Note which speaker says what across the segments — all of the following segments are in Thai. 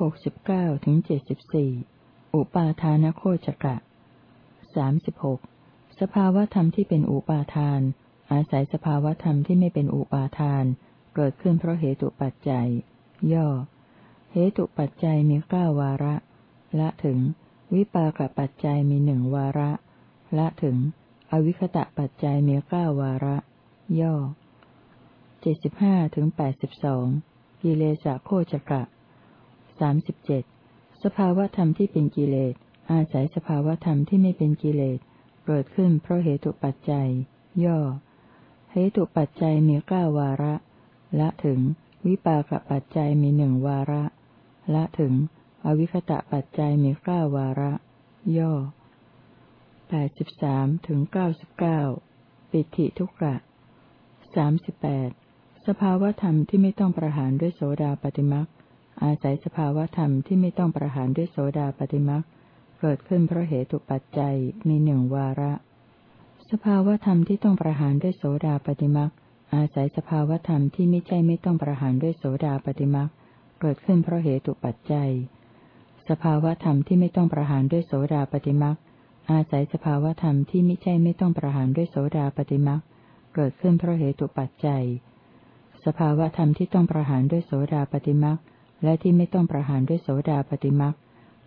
Speaker 1: หกสิบเก้าถึงเจ็ดสิบสี่อุปาทานโคจกะสามสิบหกสภาวธรรมที่เป็นอุปาทาน อาศัยสภาวธรรมที่ไม่เป็นอุปาทาน เกิดขึ้นเพราะเหตุปัจจัย ย่อ เหตุปัจจัยมีเก้าวาระ ละถึง วิปากปัจจัยมีหนึ่งวาระ ละถึง อวิคตะปัจจัยมีเก้าวาระ ย่อเจ็ดสิบห้าถึงแปดสิบสองกิเลสโคจกะ สามสิบเจ็ดสภาวธรรมที่เป็นกิเลส อาศัยสภาวธรรมที่ไม่เป็นกิเลส เกิดขึ้นเพราะเหตุปัจจัย ย่อ เหตุปัจจัยมีเก้าวาระ ละถึง วิปากปัจจัยมีหนึ่งวาระ ละถึง อวิคตะปัจจัยมีเก้าวาระ ย่อแปดสิบสามถึงเก้าสิบเก้าปิติทุกะสามสิบแปดสภาวธรรมที่ไม่ต้องประหารด้วยโสดาปฏิมัก อาศัยสภาวธรรมที่ไม่ต้องประหารด้วยโสดาปฏิมักเกิดขึ้นเพราะเหตุปัจจัยมีหนึ่งวาระ สภาวธรรมที่ต้องประหารด้วยโสดาปฏิมักอาศัยสภาวธรรมที่ไม่ใช่ไม่ต้องประหารด้วยโสดาปฏิมักเกิดขึ้นเพราะเหตุปัจจัย สภาวธรรมที่ไม่ต้องประหารด้วยโสดาปฏิมักอาศัยสภาวธรรมที่ไม่ใช่ไม่ต้องประหารด้วยโสดาปฏิมักเกิดขึ้นเพราะเหตุปัจจัย สภาวธรรมที่ต้องประหารด้วยโสดาปฏิมัก และที่ไม่ต้องประหารด้วยโสดาปฏิมัก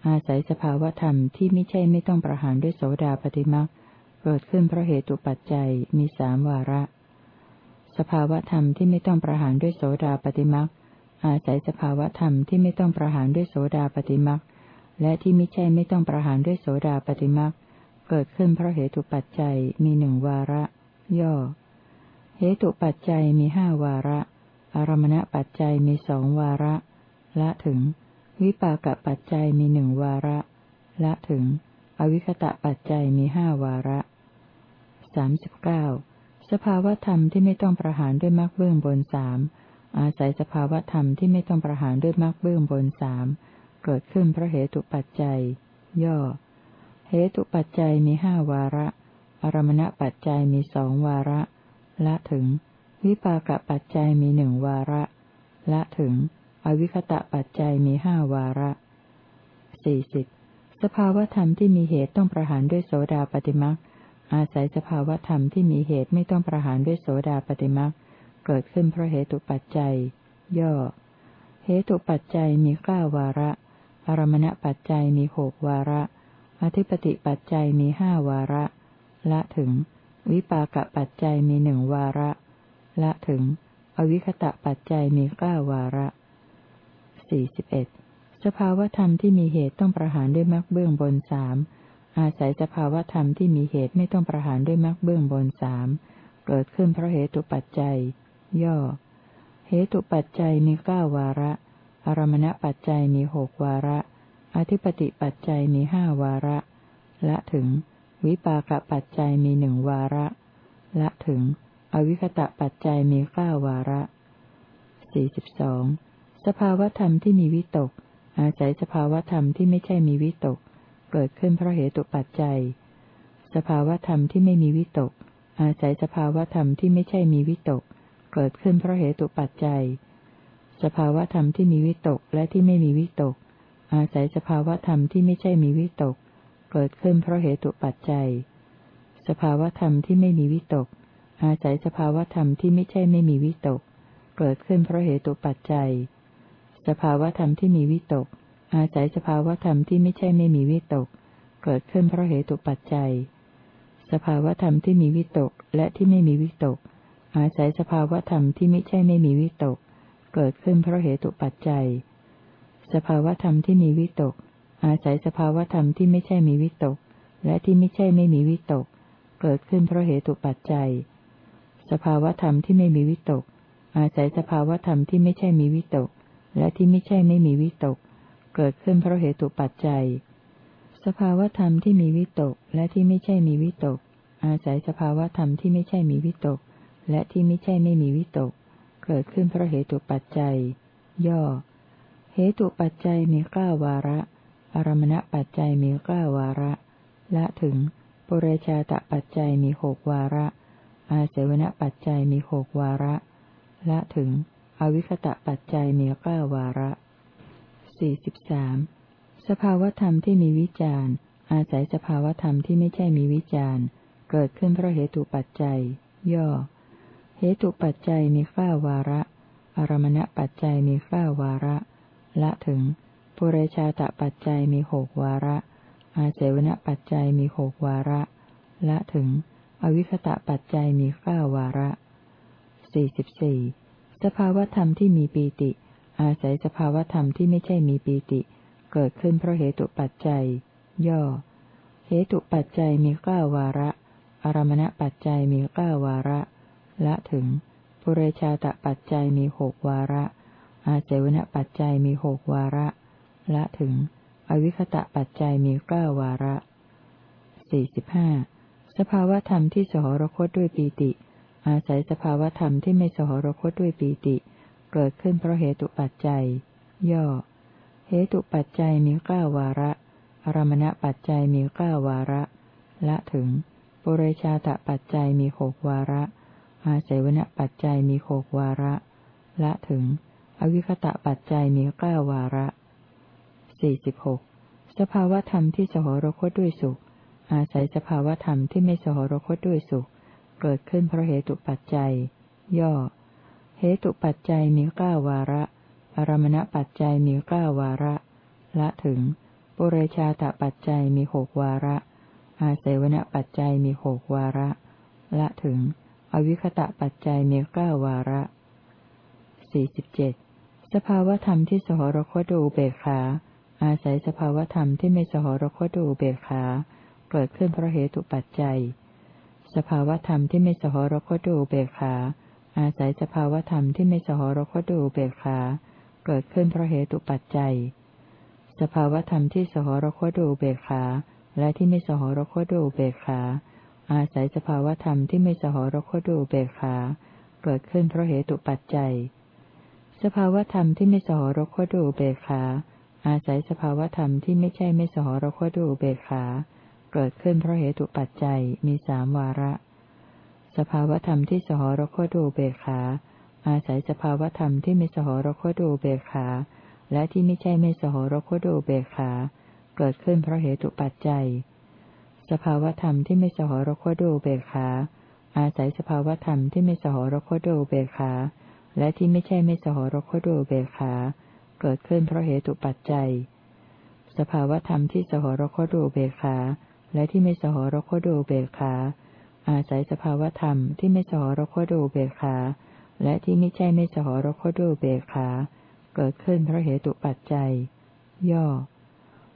Speaker 1: อาศัยสภาวธรรมที่ไม่ใช่ไม่ต้องประหารด้วยโสดาปฏิมักเกิดขึ้นเพราะเหตุปัจจัยมีสามวาระ สภาวธรรมที่ไม่ต้องประหารด้วยโสดาปฏิมักอาศัยสภาวธรรมที่ไม่ต้องประหารด้วยโสดาปฏิมักและที่ไม่ใช่ไม่ต้องประหารด้วยโสดาปฏิมักเกิดขึ้นเพราะเหตุปัจจัยมีหนึ่งวาระ ย่อ เหตุปัจจัยมีห้าวาระ อารมณปัจจัยมีสองวาระ ละถึง วิปากปัจจัยมีหนึ่งวาระ ละถึง อวิคตะปัจจัยมีห้าวาระสามสิบเก้าสภาวธรรมที่ไม่ต้องประหารด้วยมรรคเบื้องบนสามอาศัยสภาวธรรมที่ไม่ต้องประหารด้วยมรรคเบื้องบนสามเกิดขึ้นเพราะเหตุปัจจัย ย่อ เหตุปัจจัยมีห้าวาระ อารมณปัจจัยมีสองวาระ ละถึง วิปากปัจจัยมีหนึ่งวาระ ละถึง อวิคตะปัจจัยมีห้าวาระสี่สิบสภาวธรรมที่มีเหตุต้องประหารด้วยโสดาปฏิมักอาศัยสภาวธรรมที่มีเหตุไม่ต้องประหารด้วยโสดาปฏิมักเกิดขึ้นเพราะเหตุปัจจัย ย่อ เหตุปัจจัยมีเก้าวาระ อารมณปัจจัยมีหกวาระ อธิปติปัจจัยมีห้าวาระ ละถึง วิปากปัจจัยมีหนึ่งวาระ ละถึง อวิคตะปัจจัยมีเก้าวาระ สี่สิบเอ็ดสภาวธรรมที่มีเหตุต้องประหารด้วยมรรคเบื้องบนสามอาศัยสภาวธรรมที่มีเหตุไม่ต้องประหารด้วยมรรคเบื้องบนสามเกิดขึ้นเพราะเหตุปัจจัย ย่อ เหตุปัจจัยมีเก้าวาระ อารมณปัจจัยมีหกวาระ อธิปติปัจจัยมีห้าวาระ ละถึง วิปากปัจจัยมีหนึ่งวาระ ละถึง อวิคตะปัจจัยมีเก้าวาระสี่สิบสอง สภาวธรรมที่มีวิตก อาศัยสภาวธรรมที่ไม่ใช่มีวิตก เกิดขึ้นเพราะเหตุปัจจัย สภาวธรรมที่ไม่มีวิตก อาศัยสภาวธรรมที่ไม่ใช่มีวิตก เกิดขึ้นเพราะเหตุปัจจัย สภาวธรรมที่มีวิตกและที่ไม่มีวิตก อาศัยสภาวธรรมที่ไม่ใช่มีวิตก เกิดขึ้นเพราะเหตุปัจจัย สภาวธรรมที่ไม่มีวิตก อาศัยสภาวธรรมที่ไม่ใช่ไม่มีวิตก เกิดขึ้นเพราะเหตุปัจจัย สภาวธรรมที่มีวิตก อาศัยสภาวธรรมที่ไม่ใช่ไม่มีวิตก เกิดขึ้นเพราะเหตุปัจจัย สภาวธรรมที่มีวิตกและที่ไม่มีวิตก อาศัยสภาวธรรมที่ไม่ใช่ไม่มีวิตก เกิดขึ้นเพราะเหตุปัจจัย สภาวธรรมที่มีวิตก อาศัยสภาวธรรมที่ไม่ใช่มีวิตก และที่ไม่ใช่ไม่มีวิตก เกิดขึ้นเพราะเหตุปัจจัย สภาวธรรมที่ไม่มีวิตก อาศัยสภาวธรรมที่ไม่ใช่มีวิตก และที่ไม่ใช่ไม่มีวิตก เกิดขึ้นเพราะเหตุปัจจัย สภาวธรรมที่มีวิตก และที่ไม่ใช่มีวิตก อาศัยสภาวธรรมที่ไม่ใช่มีวิตก และที่ไม่ใช่ไม่มีวิตก เกิดขึ้นเพราะเหตุปัจจัย ย่อ เหตุปัจจัยมีเก้าวาระอารมณปัจจัยมีเก้าวาระ ละถึงปุเรชาตปัจจัยมีหกวาระ อาเสวนปัจจัยมีหกวาระ ละถึง อวิคตะปัจจัยมีเก้าวาระสสี่สิบสามสภาวธรรมที่มีวิจารณ์ อาศัยสภาวธรรมที่ไม่ใช่มีวิจารณ์ เกิดขึ้นเพราะเหตุปัจจัย ย่อ เหตุปัจจัยมีข้าวาระ อารมณปัจจัยมีข้าวาระ ละถึง ปุเรชาตปัจจัยมีหกวาระ อาเสวนปัจจัยมีหกวาระ ละถึง อวิคตะปัจจัยมีข้าวาระสี่สิบสี่ สภาวธรรมที่มีปีติ อาศัยสภาวธรรมที่ไม่ใช่มีปีติ เกิดขึ้นเพราะเหตุปัจจัย ย่อ เหตุปัจจัยมีข้าวาระ อารมณปัจจัยมีข้าวาระ ละถึงปุเรชาตปัจจัยมีหกวาระ อาเสวนปัจจัยมีหกวาระ ละถึง อวิคตะปัจจัยมีเก้าวาระสี่สิบห้าสภาวธรรมที่สหรคตด้วยปีติ อาศัยสภาวธรรมที่ไม่สหรคตด้วยปีติ เกิดขึ้นเพราะเหตุปัจจัย ย่อ เหตุปัจจัยมีเก้าวาระอารมณปัจจัยมีเก้าวาระ ละถึงปุเรชาตปัจจัยมีหกวาระ อาศัยวณปัจจัยมีหกวาระ ละถึง อวิคตะปัจจัยมีเก้าวาระสี่สิบหกสภาวธรรมที่สหรคตด้วยสุข อาศัยสภาวธรรมที่ไม่สหรคตด้วยสุข เกิดขึ้นเพราะเหตุปัจจัย ย่อ เหตุปัจจัยมีเก้าวาระอารมณปัจจัยมีเก้าวาระ ละถึง ปุเรชาตปัจจัยมีหกวาระ อาศัยวณปัจจัยมีหกวาระ ละถึง อวิคตะปัจจัยมีเก้าวาระสี่สิบเจ็ดสภาวธรรมที่สหรคตดูเบขา อาศัยสภาวธรรมที่ไม่สหรคตดูเบกขา เกิดขึ้นเพราะเหตุปัจจัย สภาวธรรมที่ไม่สหรคตดูเบกขา อาศัยสภาวธรรมที่ไม่สหรคตดูเบกขา เกิดขึ้นเพราะเหตุปัจจัย สภาวธรรมที่สหรคตดูเบกขา และที่ไม่สหรคตดูเบกขา อาศัยสภาวธรรมที่ไม่สหรคตดูเบกขา เกิดขึ้นเพราะเหตุปัจจัย สภาวธรรมที่ไม่สหรคตดูเบกขา อาศัยสภาวธรรมที่ไม่ใช่ไม่สหรคตดูเบกขา เกิดขึ้นเพราะเหตุปัจจัยมีสามวาระ สภาวธรรมที่สหรคตดูเบขา อาศัยสภาวธรรมที่ไม่สหรคตดูเบขา และที่ไม่ใช่ไม่สหรคตดูเบขา เกิดขึ้นเพราะเหตุปัจจัย สภาวธรรมที่ไม่สหรคตดูเบขา อาศัยสภาวธรรมที่ไม่สหรคตดูเบขา และที่ไม่ใช่ไม่สหรคตดูเบขา เกิดขึ้นเพราะเหตุปัจจัย สภาวธรรมที่สหรคตดูเบขา และที่ไม่สหรคตดูเบขา อาศัยสภาวธรรมที่ไม่สหรคตดูเบขา และที่ไม่ใช่ไม่สหรคตดูเบขา เกิดขึ้นเพราะเหตุปัจจัย ย่อ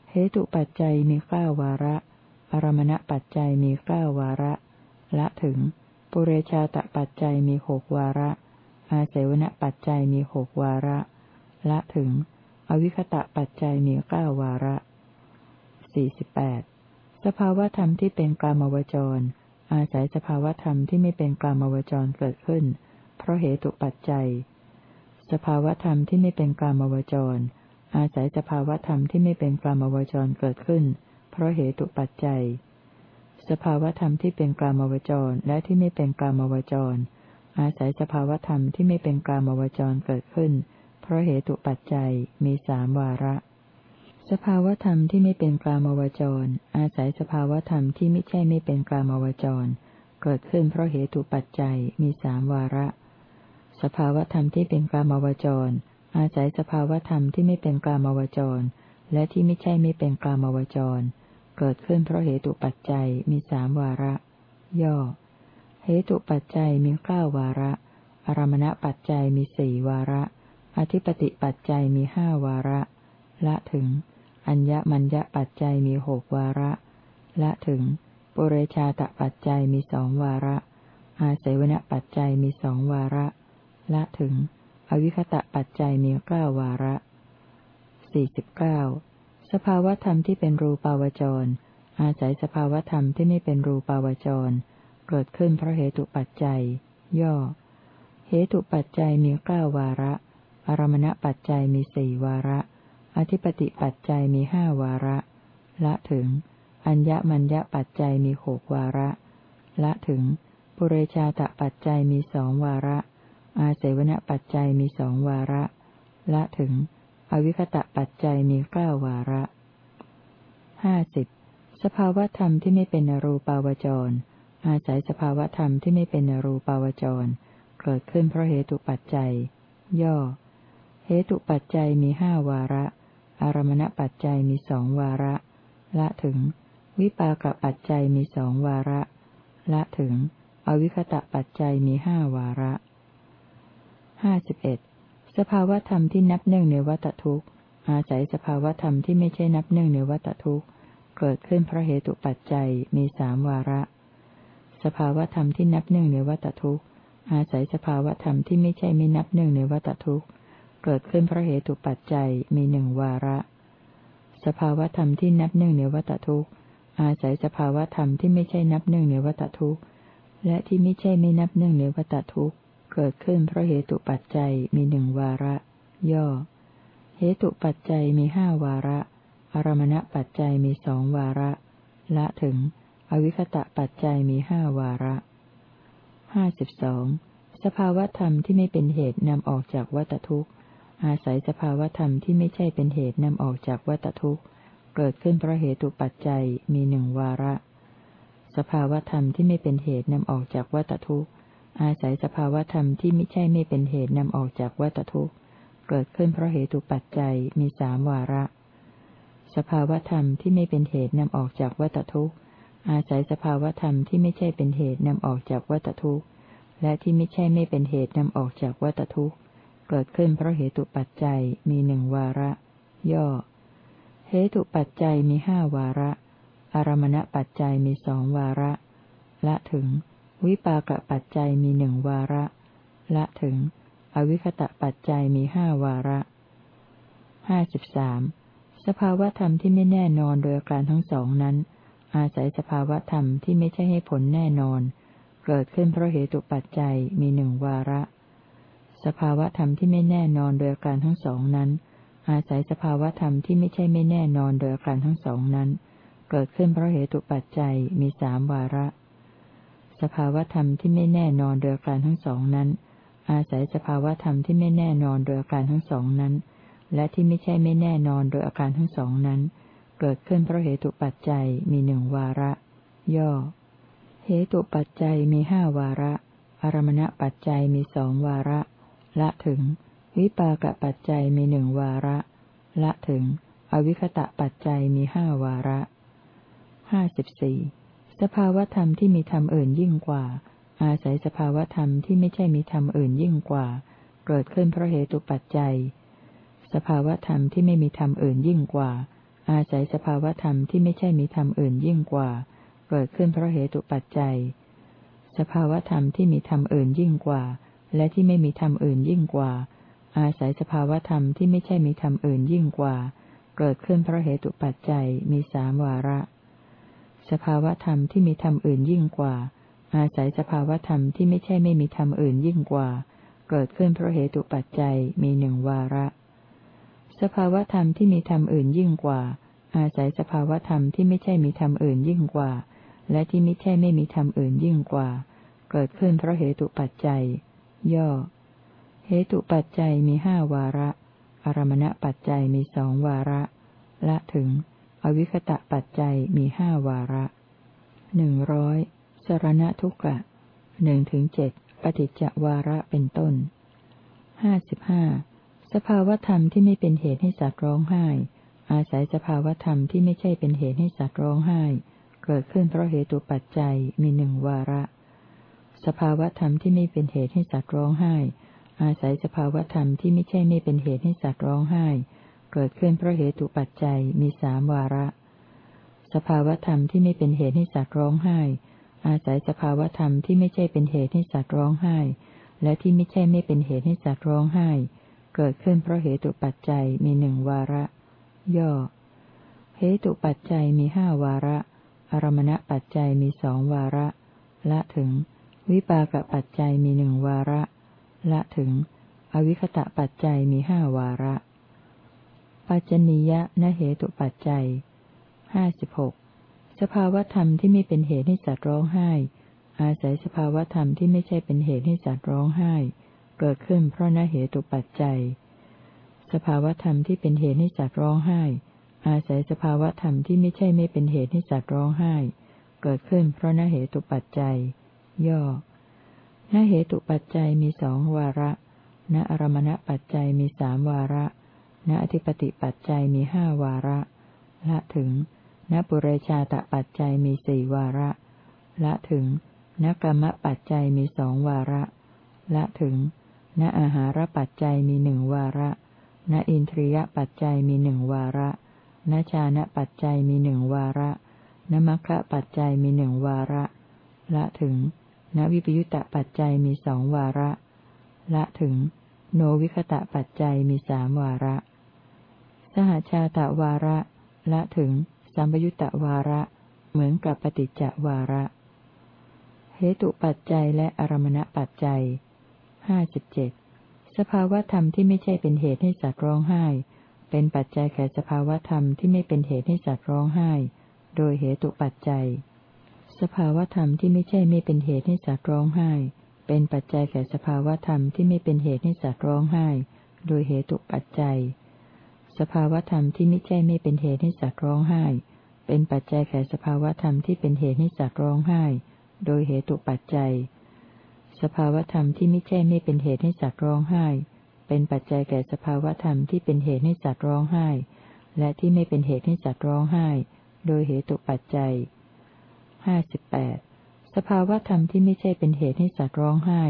Speaker 1: เหตุปัจจัยมีเก้าวาระ อารมณปัจจัยมีเก้าวาระ ละถึง ปุเรชาตปัจจัยมีหกวาระ อาเสวนปัจจัยมีหกวาระ ละถึง อวิคตะปัจจัยมีเก้าวาระสี่สิบแปด สภาวธรรมที่เป็นกลามวจร อาศัยสภาวธรรมที่ไม่เป็นกลามวจรเกิดขึ้น เพราะเหตุปัจจัย สภาวธรรมที่ไม่เป็นกลามวจร อาศัยสภาวธรรมที่ไม่เป็นกลามวจรเกิดขึ้น เพราะเหตุปัจจัย สภาวธรรมที่เป็นกลามวจรและที่ไม่เป็นกลามวจร อาศัยสภาวธรรมที่ไม่เป็นกลามวจรเกิดขึ้น เพราะเหตุปัจจัยมีสามวาระ สภาวธรรมที่ไม่เป็นกลามวจร อาศัยสภาวธรรมที่ไม่ใช่ไม่เป็นกลามวจร เกิดขึ้นเพราะเหตุปัจจัยมีสามวาระ สภาวธรรมที่เป็นกลามวจร อาศัยสภาวธรรมที่ไม่เป็นกลามวจร และที่ไม่ใช่ไม่เป็นกลามวจร เกิดขึ้นเพราะเหตุปัจจัยมีสามวาระ ย่อ เหตุปัจจัยมีเก้าวาระ อารมณปัจจัยมีสี่วาระ อธิปติปัจจัยมีห้าวาระ ละถึง อัญญมัญญปัจจัยมีหกวาระ ละถึง ปุเรชาตปัจจัยมีสองวาระ อาเสวนปัจจัยมีสองวาระ ละถึง อวิคตะปัจจัยมีเก้าวาระสี่สิบเก้าสภาวธรรมที่เป็นรูปาวจร อาศัยสภาวธรรมที่ไม่เป็นรูปาวจร เกิดขึ้นเพราะเหตุปัจจัย ย่อ เหตุปัจจัยมีเก้าวาระ อารมณปัจจัยมีสี่วาระ อธิปติปัจจัยมีห้าวาระ ละถึง อัญญมัญญปัจจัยมีหกวาระ ละถึง ปุเรชาตปัจจัยมีสองวาระ อาเสวนปัจจัยมีสองวาระ ละถึง อวิคตะปัจจัยมีเก้าวาระห้าสิบสภาวธรรมที่ไม่เป็นอรูปาวจร อาศัยสภาวธรรมที่ไม่เป็นอรูปาวจร เกิดขึ้นเพราะเหตุปัจจัย ย่อ เหตุปัจจัยมีห้าวาระ อารมณปัจจัยมีสองวาระ ละถึง วิปากปัจจัยมีสองวาระ ละถึง อวิคตะปัจจัยมีห้าวาระห้าสิบเอ็ดสภาวธรรมที่นับหนึ่งในวัตทุกข์อาศัยสภาวธรรมที่ไม่ใช่นับหนึ่งในวัตทุกข์เกิดขึ้นเพราะเหตุปัจจัยมีสามวาระ สภาวธรรมที่นับหนึ่งในวัตทุกข์อาศัยสภาวธรรมที่ไม่ใช่ไม่นับหนึ่งในวัตทุกข์ เกิดขึ้นเพราะเหตุปัจจัยมีหนึ่งวาระ สภาวธรรมที่นับหนึ่งในวัตทุกข์ อาศัยสภาวธรรมที่ไม่ใช่นับหนึ่งในวัตทุกข์ และที่ไม่ใช่ไม่นับหนึ่งในวัตทุกข์ เกิดขึ้นเพราะเหตุปัจจัยมีหนึ่งวาระ ย่อ เหตุปัจจัยมีห้าวาระ อารมณปัจจัยมีสองวาระ ละถึง อวิคตะปัจจัยมีห้าวาระห้าสิบสองสภาวธรรมที่ไม่เป็นเหตุนำออกจากวัตทุกข์ อาศัยสภาวธรรมที่ไม่ใช่เป็นเหตุนำออกจากวัตทุกข์ เกิดขึ้นเพราะเหตุปัจจัยมีหนึ่งวาระ สภาวธรรมที่ไม่เป็นเหตุนำออกจากวัตทุกข์ อาศัยสภาวธรรมที่ไม่ใช่ไม่เป็นเหตุนำออกจากวัตทุกข์ เกิดขึ้นเพราะเหตุปัจจัยมีสามวาระ สภาวธรรมที่ไม่เป็นเหตุนำออกจากวัตทุกข์ อาศัยสภาวธรรมที่ไม่ใช่เป็นเหตุนำออกจากวัตทุกข์ และที่ไม่ใช่ไม่เป็นเหตุนำออกจากวัตทุกข์ เกิดขึ้นเพราะเหตุปัจจัยมีหนึ่งวาระ ย่อ เหตุปัจจัยมีห้าวาระ อารมณปัจจัยมีสองวาระ ละถึง วิปากปัจจัยมีหนึ่งวาระ ละถึง อวิคตะปัจจัยมีห้าวาระห้าสิบสามสภาวธรรมที่ไม่แน่นอนโดยการทั้งสองนั้น อาศัยสภาวธรรมที่ไม่ใช่ให้ผลแน่นอน เกิดขึ้นเพราะเหตุปัจจัยมีหนึ่งวาระ สภาวธรรมที่ไม่แน่นอนโดยอาการทั้งสองนั้น อาศัยสภาวธรรมที่ไม่ใช่ไม่แน่นอนโดยอาการทั้งสองนั้น เกิดขึ้นเพราะเหตุปัจจัยมีสามวาระ สภาวธรรมที่ไม่แน่นอนโดยอาการทั้งสองนั้น อาศัยสภาวธรรมที่ไม่แน่นอนโดยอาการทั้งสองนั้น และที่ไม่ใช่ไม่แน่นอนโดยอาการทั้งสองนั้น เกิดขึ้นเพราะเหตุปัจจัยมีหนึ่งวาระ ย่อ เหตุปัจจัยมีห้าวาระอารมณปัจจัยมีสองวาระ ละถึง วิปากปัจจัยมีหนึ่งวาระ ละถึง อวิคตะปัจจัยมีห้าวาระห้าสิบสี่สภาวธรรมที่มีธรรมอื่นยิ่งกว่า อาศัยสภาวธรรมที่ไม่ใช่มีธรรมอื่นยิ่งกว่า เกิดขึ้นเพราะเหตุปัจจัย สภาวธรรมที่ไม่มีธรรมอื่นยิ่งกว่า อาศัยสภาวธรรมที่ไม่ใช่มีธรรมอื่นยิ่งกว่า เกิดขึ้นเพราะเหตุปัจจัย สภาวธรรมที่มีธรรมอื่นยิ่งกว่า และที่ไม่มีธรรมอื่นยิ่งกว่า อาศัยสภาวธรรมที่ไม่ใช่มีธรรมอื่นยิ่งกว่า เกิดขึ้นเพราะเหตุปัจจัยมีสามวาระ สภาวธรรมที่มีธรรมอื่นยิ่งกว่า อาศัยสภาวธรรมที่ไม่ใช่ไม่มีธรรมอื่นยิ่งกว่า เกิดขึ้นเพราะเหตุปัจจัยมีหนึ่งวาระ สภาวธรรมที่มีธรรมอื่นยิ่งกว่า อาศัยสภาวธรรมที่ไม่ใช่มีธรรมอื่นยิ่งกว่า และที่ไม่ใช่ไม่มีธรรมอื่นยิ่งกว่า เกิดขึ้นเพราะเหตุปัจจัย ย่อ เหตุปัจจัยมีห้าวาระ อารมณปัจจัยมีสองวาระ ละถึง อวิคตะปัจจัยมีห้าวาระหนึ่งร้อยสรณทุกะหนึ่งถึงเจ็ดปฏิจจวาระเป็นต้นห้าสิบห้าสภาวธรรมที่ไม่เป็นเหตุให้สัตว์ร้องไห้ อาศัยสภาวธรรมที่ไม่ใช่เป็นเหตุให้สัตว์ร้องไห้ เกิดขึ้นเพราะเหตุปัจจัยมีหนึ่งวาระ สภาวธรรมที่ไม่เป็นเหตุให้สัตว์ร้องไห้ อาศัยสภาวธรรมที่ไม่ใช่ไม่เป็นเหตุให้สัตว์ร้องไห้ เกิดขึ้นเพราะเหตุปัจจัยมีสามวาระ สภาวธรรมที่ไม่เป็นเหตุให้สัตว์ร้องไห้ อาศัยสภาวธรรมที่ไม่ใช่เป็นเหตุให้สัตว์ร้องไห้ และที่ไม่ใช่ไม่เป็นเหตุให้สัตว์ร้องไห้ เกิดขึ้นเพราะเหตุปัจจัยมีหนึ่งวาระ ย่อ เหตุปัจจัยมีห้าวาระ อารมณปัจจัยมีสองวาระ ละถึง วิปากปัจจัยมีหนึ่งวาระ ละถึง อวิคตะปัจจัยมีห้าวาระ ปัจจนิยะนเหตุปัจจัยห้าสิบหกสภาวธรรมที่ไม่เป็นเหตุให้สัตว์ร้องไห้ อาศัยสภาวธรรมที่ไม่ใช่เป็นเหตุให้สัตว์ร้องไห้ เกิดขึ้นเพราะนเหตุปัจจัย สภาวธรรมที่เป็นเหตุให้สัตว์ร้องไห้ อาศัยสภาวธรรมที่ไม่ใช่ไม่เป็นเหตุให้สัตว์ร้องไห้ เกิดขึ้นเพราะนเหตุปัจจัย ย่อนเหตุปัจจัยมีสองวาระ ณอารมณปัจจัยมีสามวาระ ณอธิปติปัจจัยมีห้าวาระ ละถึง ณปุเรชาตปัจจัยมีสี่วาระ ละถึง ณกรรมปัจจัยมีสองวาระ ละถึง ณอาหารปัจจัยมีหนึ่งวาระ ณอินทรียปัจจัยมีหนึ่งวาระ ณชานะปัจจัยมีหนึ่งวาระ ณมัคคะปัจจัยมีหนึ่งวาระ ละถึง ณวิปยุตตปัจจัยมีสองวาระ ละถึง โนวิคตะปัจจัยมีสามวาระ สหชาตะวาระ ละถึง สัมปยุตตวาระ เหมือนกับปฏิจจวาระ เหตุปัจจัยและอารมณปัจจัยห้าสิบเจ็ดสภาวธรรมที่ไม่ใช่เป็นเหตุให้สัตว์ร้องไห้ เป็นปัจจัยแก่สภาวธรรมที่ไม่เป็นเหตุให้สัตว์ร้องไห้ โดยเหตุปัจจัย สภาวธรรมที่ไม่ใช่ไม่เป็นเหตุให้สัตว์ร้องไห้ เป็นปัจจัยแก่สภาวธรรมที่ไม่เป็นเหตุให้สัตว์ร้องไห้ โดยเหตุปัจจัย สภาวธรรมที่ไม่ใช่ไม่เป็นเหตุให้สัตว์ร้องไห้ เป็นปัจจัยแก่สภาวธรรมที่เป็นเหตุให้สัตว์ร้องไห้ โดยเหตุปัจจัย สภาวธรรมที่ไม่ใช่ไม่เป็นเหตุให้สัตว์ร้องไห้ เป็นปัจจัยแก่สภาวธรรมที่เป็นเหตุให้สัตว์ร้องไห้ และที่ไม่เป็นเหตุให้สัตว์ร้องไห้ โดยเหตุปัจจัย ห้าสิบแปดสภาวธรรมที่ไม่ใช่เป็นเหตุให้สัตว์ร้องไห้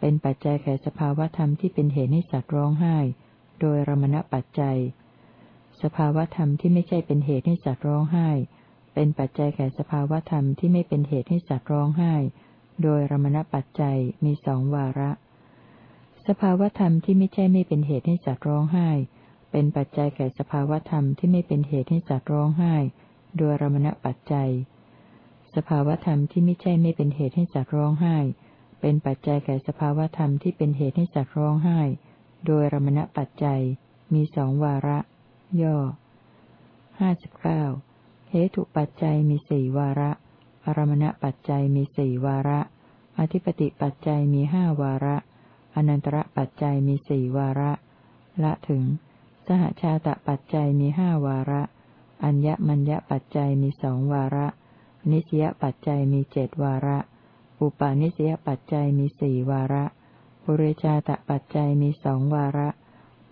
Speaker 1: เป็นปัจจัยแก่สภาวธรรมที่เป็นเหตุให้สัตว์ร้องไห้ โดยรมณปัจจัย สภาวธรรมที่ไม่ใช่เป็นเหตุให้สัตว์ร้องไห้ เป็นปัจจัยแก่สภาวธรรมที่ไม่เป็นเหตุให้สัตว์ร้องไห้ โดยรมณปัจจัยมีสองวาระ สภาวธรรมที่ไม่ใช่ไม่เป็นเหตุให้สัตว์ร้องไห้ เป็นปัจจัยแก่สภาวธรรมที่ไม่เป็นเหตุให้สัตว์ร้องไห้ โดยรมณปัจจัย สภาวธรรมที่ไม่ใช่ไม่เป็นเหตุให้สัตว์ร้องไห้ เป็นปัจจัยแก่สภาวธรรมที่เป็นเหตุให้สัตว์ร้องไห้ โดยรมณปัจจัย มีสองวาระ ย่อห้าสิบเก้าเหตุปัจจัยมีสี่วาระ อารมณปัจจัยมีสี่วาระ อธิปติปัจจัยมีห้าวาระ อนันตระปัจจัยมีสี่วาระ ละถึง สหชาตปัจจัยมีห้าวาระ อัญญมัญญปัจจัยมีสองวาระ นิสยปัจจัยมีเจดวาระ อุปาณิสยปัจจัยมีสี่วาระปุเรชาตปัจจัยมีสองวาระ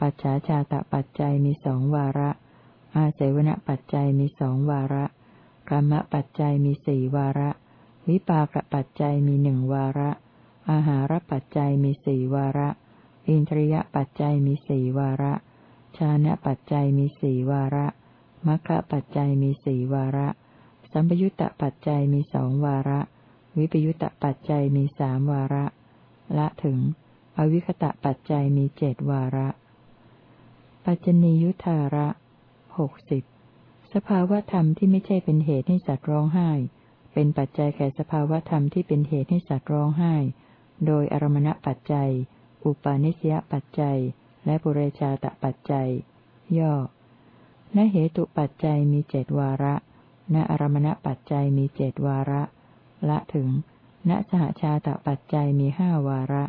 Speaker 1: ปัจฉาชาตปัจจัยมีสองวาระ อาเสวนปัจจัยมีสองวาระกรรมปัจจัยมีสี่วาระ วิปากปัจจัยมีหนึ่งวาระ อาหารปัจจัยมีสี่วาระ อินทรียปัจจัยมีสี่วาระ ชานะปัจจัยมีสี่วาระมัคคะปัจจัยมีสี่วาระ สัมปยุตตปัจจัยมีสองวาระ วิปยุตตปัจจัยมีสามวาระ ละถึง อวิคตะปัจจัยมีเจดวาระ ปัจจนียุทธาระหกสิบสภาวธรรมที่ไม่ใช่เป็นเหตุให้สัตว์ร้องไห้ เป็นปัจจัยแก่สภาวธรรมที่เป็นเหตุให้สัตว์ร้องไห้ โดยอารมณปัจจัย อุปาณิสยปัจจัย และปุเรชาตปัจจัย ย่อณเหตุปัจจัยมีเจดวาระ ณอารมณปัจจัยมีเจดวาระ ละถึง ณสหชาตปัจจัยมีห้าวาระ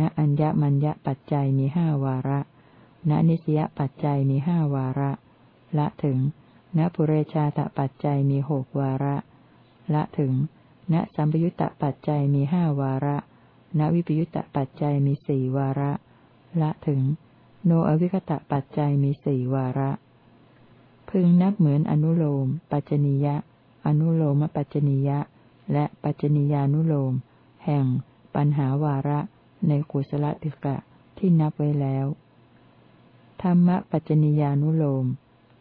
Speaker 1: ณอัญญมัญญปัจจัยมีห้าวาระ ณนิสยปัจจัยมีห้าวาระ ละถึง ณปุเรชาตปัจจัยมีหกวาระ ละถึง ณสัมปยุตตปัจจัยมีห้าวาระ ณวิปยุตตปัจจัยมีสี่วาระ ละถึง โนอวิคตะปัจจัยมีสี่วาระ พึงนับเหมือนอนุโลม ปัจจนิยะ อนุโลมปัจจนิยะ และปัจจนิยานุโลม แห่ง ปัญหาวาระ ในกุศลติกะที่นับไว้แล้ว ธรรมปัจจนิยานุโลม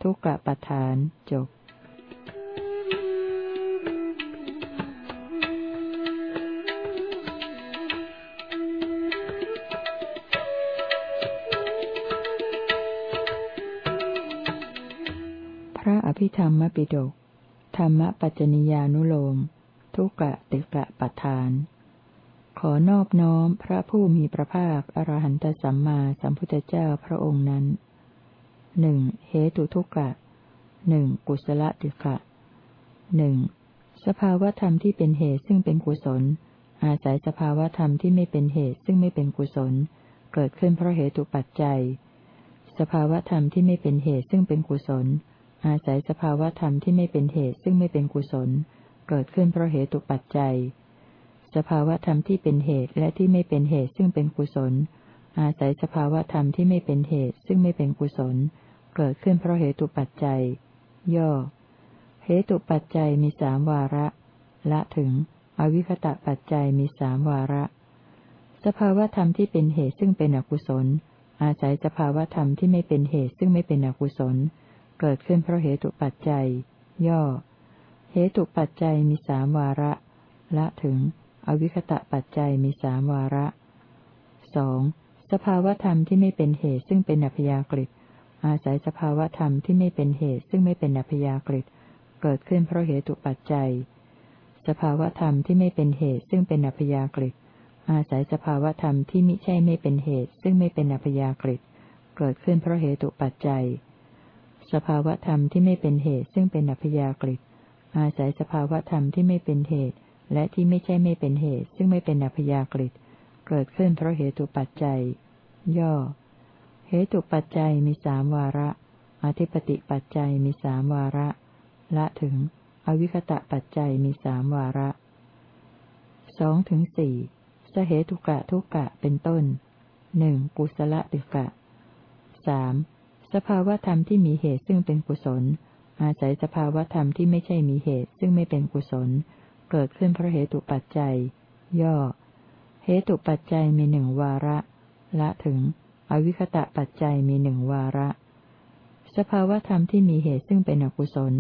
Speaker 1: ทุกกะปทานจบ ภิธรรมปิฎกธรรมปัจจนิยานุโลม ทุกะติกะปทาน ขอนอบน้อมพระผู้มีพระภาคอรหันตสัมมาสัมพุทธเจ้าพระองค์นั้นหนึ่งเหตุทุกกะหนึ่งกุศลติกะหนึ่งสภาวธรรมที่เป็นเหตุซึ่งเป็นกุศล อาศัยสภาวธรรมที่ไม่เป็นเหตุซึ่งไม่เป็นกุศล เกิดขึ้นเพราะเหตุปัจจัย สภาวธรรมที่ไม่เป็นเหตุซึ่งเป็นกุศล อาศัยสภาวธรรมที่ไม่เป็นเหตุซึ่งไม่เป็นกุศล เกิดขึ้นเพราะเหตุปัจจัย สภาวธรรมที่เป็นเหตุและที่ไม่เป็นเหตุซึ่งเป็นกุศล อาศัยสภาวธรรมที่ไม่เป็นเหตุซึ่งไม่เป็นกุศล เกิดขึ้นเพราะเหตุปัจจัย ย่อ เหตุปัจจัยมีสามวาระ ละถึง อวิคตะปัจจัยมีสามวาระ สภาวธรรมที่เป็นเหตุซึ่งเป็นอกุศล อาศัยสภาวธรรมที่ไม่เป็นเหตุซึ่งไม่เป็นอกุศลเเกิดขึ้นเพราะเหตุปัจจัย ย่อ เหตุปัจจัยมีสามวาระ ละถึง อวิคตะปัจจัยมีสามวาระสองสภาวธรรมที่ไม่เป็นเหตุซึ่งเป็นอัพยากฤิอาศัยสภาวธรรมที่ไม่เป็นเหตุซึ่งไม่เป็นอัพยากฤิเกิดขึ้นเพราะเหตุปัจจัย สภาวธรรมที่ไม่เป็นเหตุซึ่งเป็นอัพยากฤิอาศัยสภาวธรรมที่มิใช่ไม่เป็นเหตุซึ่งไม่เป็นอัพยากฤิเกิดขึ้นเพราะเหตุปัจจัย สภาวธรรมที่ไม่เป็นเหตุซึ่งเป็นอัพยากฤิอาศัยสภาวธรรมที่ไม่เป็นเหตุ และที่ไม่ใช่ไม่เป็นเหตุ ซึ่งไม่เป็นอัพยากฤิเกิดขึ้นเพราะเหตุปัจจัย ย่อ เหตุปัจจัยมีสามวาระ อธิปติปัจจัยมีสามวาระ ละถึง อวิคตะปัจจัยมีสามวาระสองถึงสี่สเหตุกะทุกะเป็นต้นหนึ่งกุศลติกะสาม สภาวธรรมที่มีเหตุซึ่งเป็นกุศล อาศัยสภาวธรรมที่ไม่ใช่มีเหตุซึ่งไม่เป็นกุศล เกิดขึ้นเพราะเหตุปัจจัย ย่อ เหตุปัจจัยมีหนึ่งวาระ ละถึง อวิคตะปัจจัยมีหนึ่งวาระ สภาวธรรมที่มีเหตุซึ่งเป็นอกุศล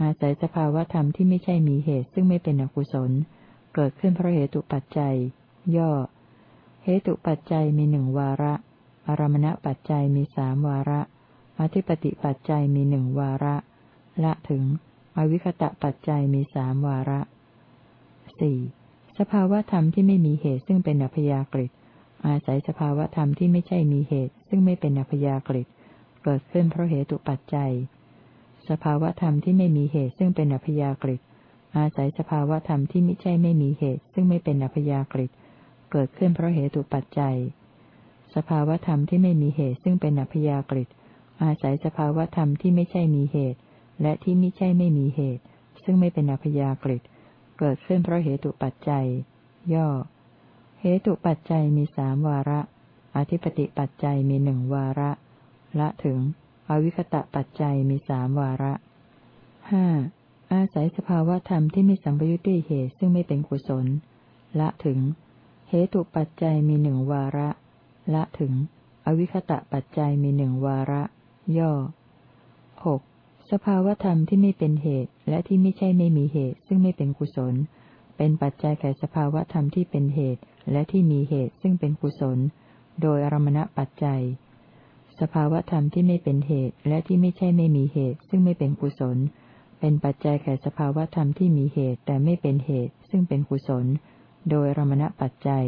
Speaker 1: อาศัยสภาวธรรมที่ไม่ใช่มีเหตุซึ่งไม่เป็นอกุศล เกิดขึ้นเพราะเหตุปัจจัย ย่อ เหตุปัจจัยมีหนึ่งวาระ อารมณปัจจัยมีสามวาระ อธิปติปัจจัยมีหนึ่งวาระ ละถึง อวิคตะปัจจัยมีสามวาระสี่สภาวธรรมที่ไม่มีเหตุซึ่งเป็นอัพยากฤิอาศัยสภาวธรรมที่ไม่ใช่มีเหตุ ซึ่งไม่เป็นอัพยากฤิเกิดขึ้นเพราะเหตุปัจจัย สภาวธรรมที่ไม่มีเหตุซึ่งเป็นอัพยากฤิอาศัยสภาวธรรมที่ไม่ใช่ไม่มีเหตุ ซึ่งไม่เป็นอัพยากฤิเกิดขึ้นเพราะเหตุปัจจัย สภาวธรรมที่ไม่มีเหตุซึ่งเป็นอัพยากฤิ อาศัยสภาวธรรมที่ไม่ใช่มีเหตุ และที่ไม่ใช่ไม่มีเหตุ ซึ่งไม่เป็นอพยากฤิเกิดขึ้นเพราะเหตุปัจจัย ย่อ เหตุปัจจัยมีสามวาระ อธิปติปัจจัยมีหนึ่งวาระ ละถึง อวิคตะปัจจัยมีสามวาระห้าอาศัยสภาวธรรมที่ไม่สัมปยุทธ์ด้วยเหตุซึ่งไม่เป็นกุศล ละถึง เหตุปัจจัยมีหนึ่งวาระ ละถึง อวิคตะปัจจัยมีหนึ่งวาระ ย่อหกสภาวธรรมที่ไม่เป็นเหตุ และที่ไม่ใช่ไม่มีเหตุ ซึ่งไม่เป็นกุศล เป็นปัจจัยแก่สภาวธรรมที่เป็นเหตุ และที่มีเหตุซึ่งเป็นกุศล โดยอารมณปัจจัย สภาวธรรมที่ไม่เป็นเหตุ และที่ไม่ใช่ไม่มีเหตุ ซึ่งไม่เป็นกุศล เป็นปัจจัยแก่สภาวธรรมที่มีเหตุแต่ไม่เป็นเหตุ ซึ่งเป็นกุศล โดยอรมณปัจจัย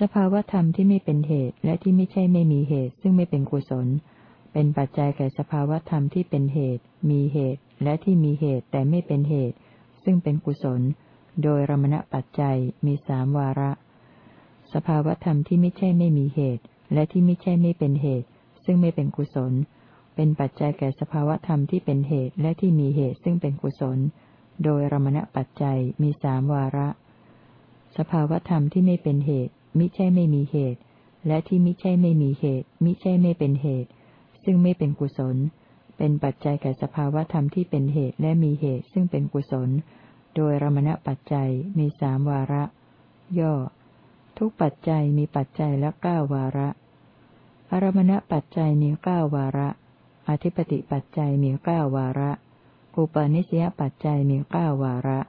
Speaker 1: สภาวธรรมที่ไม่เป็นเหตุ และที่ไม่ใช่ไม่มีเหตุ ซึ่งไม่เป็นกุศล เป็นปัจจัยแก่สภาวธรรมที่เป็นเหตุ มีเหตุ และที่มีเหตุแต่ไม่เป็นเหตุ ซึ่งเป็นกุศล โดยรมณปัจจัยมีสามวาระ สภาวธรรมที่ไม่ใช่ไม่มีเหตุ และที่ไม่ใช่ไม่เป็นเหตุ ซึ่งไม่เป็นกุศล เป็นปัจจัยแก่สภาวธรรมที่เป็นเหตุและที่มีเหตุซึ่งเป็นกุศล โดยรมณปัจจัยมีสามวาระ สภาวธรรมที่ไม่เป็นเหตุ มิใช่ไม่มีเหตุ และที่มิใช่ไม่มีเหตุ มิใช่ไม่เป็นเหตุ ซึ่งไม่เป็นกุศล เป็นปัจจัยแก่สภาวธรรมที่เป็นเหตุและมีเหตุซึ่งเป็นกุศล โดยรมณปัจจัยมีสามวาระ ย่อ ทุกปัจจัยมีปัจจัยละเก้าวาระ อารมณปัจจัยมีเก้าวาระ อธิปติปัจจัยมีเก้าวาระ อุปาณิสยปัจจัยมีเก้าวาระ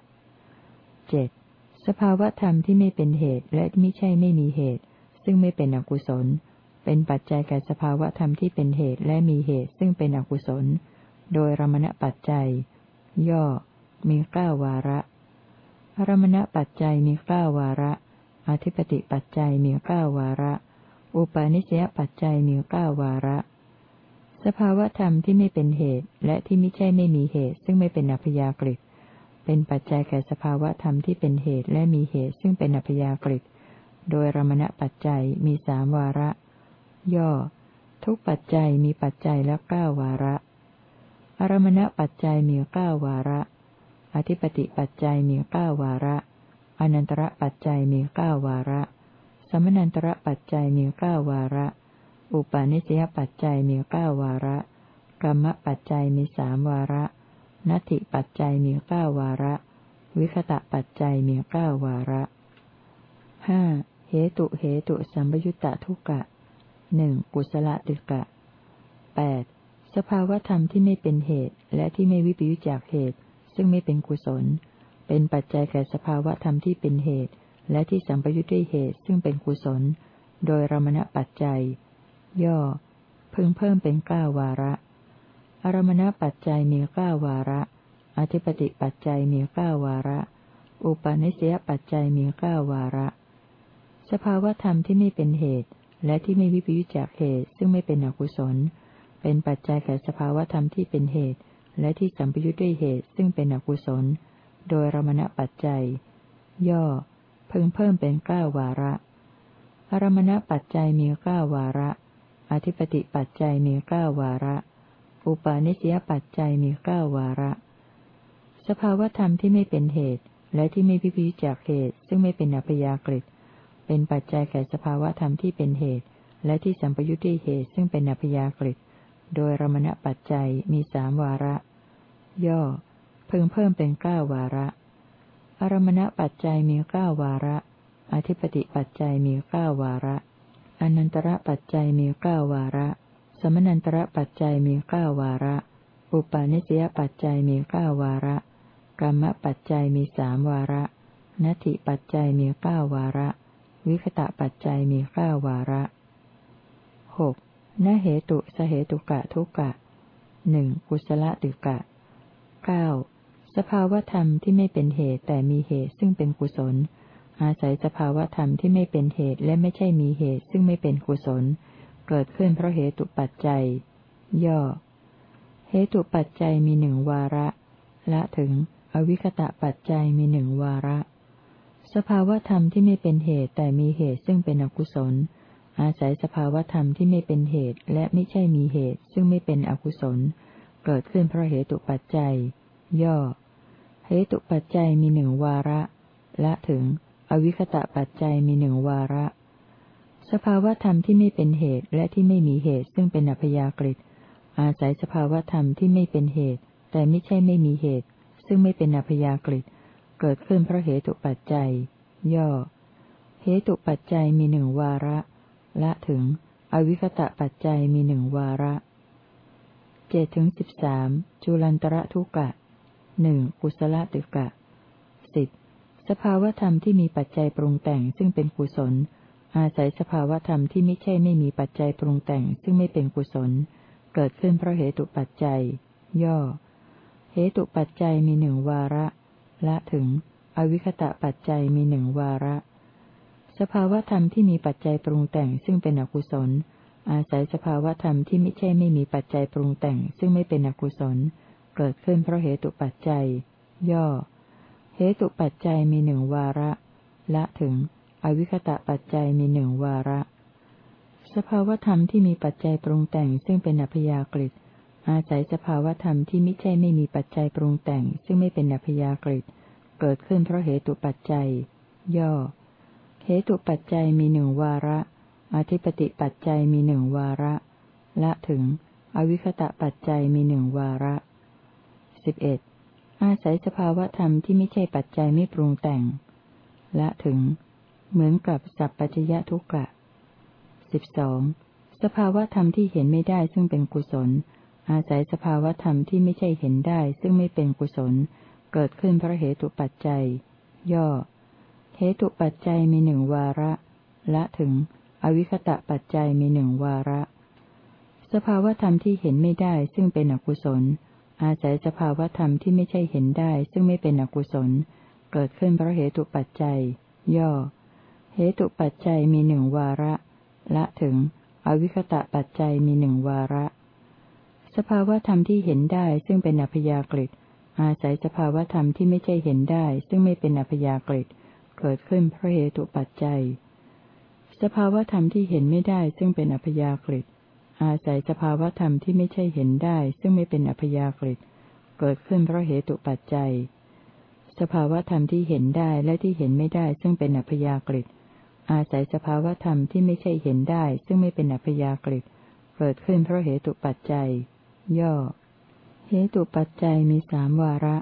Speaker 1: เจ็ดสภาวธรรมที่ไม่เป็นเหตุและไม่ใช่ไม่มีเหตุ ซึ่งไม่เป็นอกุศล เป็นปัจจัยแก่สภาวธรรมที่เป็นเหตุและมีเหตุซึ่งเป็นอกุศล โดยรมณปัจจัย ย่อ มีเก้าวาระรมณปัจจัยมีเก้าวาระ อธิปติปัจจัยมีเก้าวาระ อุปาณิสยปัจจัยมีเก้าวาระ สภาวธรรมที่ไม่เป็นเหตุและที่ไม่ใช่ไม่มีเหตุ ซึ่งไม่เป็นอัพยากฤิเป็นปัจจัยแก่สภาวะธรรมที่เป็นเหตุและมีเหตุซึ่งเป็นอัพยากฤิโดยรมณปัจจัยมีสามวาระ ย่อ ทุกปัจจัยมีปัจจัยละเก้าวาระ อารมณปัจจัยมีเก้าวาระ อธิปติปัจจัยมีเก้าวาระ อนันตระปัจจัยมีเก้าวาระ สมนันตระปัจจัยมีเก้าวาระ อุปาณิสยปัจจัยมีเก้าวาระกรรมปัจจัยมีสามวาระนัตถิปัจจัยมีเก้าวาระ วิคตะปัจจัยมีเก้าวาระห้าเหตุเหตุสัมยุตตะทุกะ หนึ่งกุศลติกะแปดสภาวธรรมที่ไม่เป็นเหตุ และที่ไม่วิปยุจจากเหตุ ซึ่งไม่เป็นกุศล เป็นปัจจัยแก่สภาวธรรมที่เป็นเหตุ และที่สัมปยุตด้วยเหตุซึ่งเป็นกุศล โดยรมณปัจจัย ย่อ พึงเพิ่มเป็นเก้าวาระ อารมณปัจจัยมีเก้าวาระ อธิปติปัจจัยมีเก้าวาระ อุปาณิสยปัจจัยมีเก้าวาระ สภาวธรรมที่ไม่เป็นเหตุ และที่ไม่วิปยุจจากเหตุซึ่งไม่เป็นอกุศล เป็นปัจจัยแก่สภาวธรรมที่เป็นเหตุ และที่สัมปยุจด้วยเหตุซึ่งเป็นอกุศล โดยรมณปัจจัย ย่อพึงเพิ่มเป็นเก้าวาระอารมณปัจจัยมีเก้าวาระ อธิปติปัจจัยมีเก้าวาระ อุปาณิสยปัจจัยมีเก้าวาระ สภาวธรรมที่ไม่เป็นเหตุ และที่ไม่พิพิจากเหตุ ซึ่งไม่เป็นอัพยากฤิต เป็นปัจจัยแก่สภาวะธรรมที่เป็นเหตุ และที่สัมปยุทธ์ด้วยเหตุซึ่งเป็นอัพยากฤิโดยรมณปัจจัยมีสามวาระ ย่อ เพิ่งเพิ่มเป็นเก้าวาระ อารมณปัจจัยมีเก้าวาระ อธิปติปัจจัยมีเก้าวาระอนันตระปัจจัยมีเก้าวาระ สมนันตระปัจจัยมีเก้าวาระ อุปาณิสยปัจจัยมีเก้าวาระ กรรมปัจจัยมีสามวาระ นัตถิปัจจัยมีเก้าวาระ วิคตะปัจจัยมีเก้าวาระหกนเหตุสเหตุกะทุกะหนึ่งกุศลติกะเก้าสภาวธรรมที่ไม่เป็นเหตุแต่มีเหตุซึ่งเป็นกุศล อาศัยสภาวธรรมที่ไม่เป็นเหตุและไม่ใช่มีเหตุซึ่งไม่เป็นกุศล เกิดขึ้นเพราะเหตุปัจจัย ย่อ เหตุปัจจัยมีหนึ่งวาระ ละถึง อวิคตะปัจจัยมีหนึ่งวาระ สภาวธรรมที่ไม่เป็นเหตุแต่มีเหตุซึ่งเป็นอกุศล อาศัยสภาวธรรมที่ไม่เป็นเหตุและไม่ใช่มีเหตุซึ่งไม่เป็นอกุศล เกิดขึ้นเพราะเหตุปัจจัย ย่อ เหตุปัจจัยมีหนึ่งวาระ ละถึง อวิคตะปัจจัยมีหนึ่งวาระ สภาวธรรมที่ไม่เป็นเหตุและที่ไม่มีเหตุซึ่งเป็นอัพยากฤิอาศัยสภาวธรรมที่ไม่เป็นเหตุ แต่ไม่ใช่ไม่มีเหตุ ซึ่งไม่เป็นอัพยากฤิต เกิดขึ้นเพราะเหตุปัจจัย ย่อ เหตุปัจจัยมีหนึ่งวาระ ละถึง อวิคตะปัจจัยมีหนึ่งวาระเจ็ดถึงสิบสามจุลันตระทุกะหนึ่งกุศลตึกะสิบสภาวธรรมที่มีปัจจัยปรุงแต่งซึ่งเป็นกุศล อาศัยสภาวธรรมที่ไม่ใช่ไม่มีปัจจัยปรุงแต่งซึ่งไม่เป็นกุศล เกิดขึ้นเพราะเหตุปัจจัย ย่อ เหตุปัจจัยมีหนึ่งวาระ ละถึง อวิคตะปัจจัยมีหนึ่งวาระ สภาวธรรมที่มีปัจจัยปรุงแต่งซึ่งเป็นอกุศล อาศัยสภาวธรรมที่ไม่ใช่ไม่มีปัจจัยปรุงแต่งซึ่งไม่เป็นอกุศล เกิดขึ้นเพราะเหตุปัจจัย ย่อ เหตุปัจจัยมีหนึ่งวาระ ละถึง อวิคตะปัจจัยมีหนึ่งวาระ สภาวธรรมที่มีปัจจัยปรุงแต่งซึ่งเป็นอัพยากฤิ อาศัยสภาวธรรมที่ไม่ใช่ไม่มีปัจจัยปรุงแต่ง ซึ่งไม่เป็นอัพยากฤิเกิดขึ้นเพราะเหตุปัจจัย ย่อ เหตุปัจจัยมีหนึ่งวาระ อธิปติปัจจัยมีหนึ่งวาระ ละถึง อวิคตะปัจจัยมีหนึ่งวาระสิบเอ็ดอาศัยสภาวธรรมที่ไม่ใช่ปัจจัยไม่ปรุงแต่ง ละถึง เหมือนกับสัพปัจยะทุกกะสิบสองสภาวธรรมที่เห็นไม่ได้ซึ่งเป็นกุศล อาศัยสภาวธรรมที่ไม่ใช่เห็นได้ซึ่งไม่เป็นกุศล เกิดขึ้นเพราะเหตุปัจจัย ย่อ เหตุปัจจัยมีหนึ่งวาระ ละถึง อวิคตะปัจจัยมีหนึ่งวาระ สภาวธรรมที่เห็นไม่ได้ซึ่งเป็นอกุศล อาศัยสภาวธรรมที่ไม่ใช่เห็นได้ซึ่งไม่เป็นอกุศล เกิดขึ้นเพราะเหตุปัจจัย ย่อ เหตุปัจจัยมีหนึ่งวาระ ละถึง อวิคตะปัจจัยมีหนึ่งวาระ สภาวธรรมที่เห็นได้ซึ่งเป็นอัพยากฤิอาศัยสภาวธรรมที่ไม่ใช่เห็นได้ ซึ่งไม่เป็นอัพยากฤิเกิดขึ้นเพราะเหตุปัจจัย สภาวธรรมที่เห็นไม่ได้ซึ่งเป็นอัพยากฤิอาศัยสภาวธรรมที่ไม่ใช่เห็นได้ ซึ่งไม่เป็นอัพยากฤิเกิดขึ้นเพราะเหตุปัจจัย สภาวธรรมที่เห็นได้และที่เห็นไม่ได้ ซึ่งเป็นอัพยากฤิอาศัยสภาวธรรมที่ไม่ใช่เห็นได้ ซึ่งไม่เป็นอัพยากฤิเกิดขึ้นเพราะเหตุปัจจัย ย่อ เหตุปัจจัยมีสามวาระ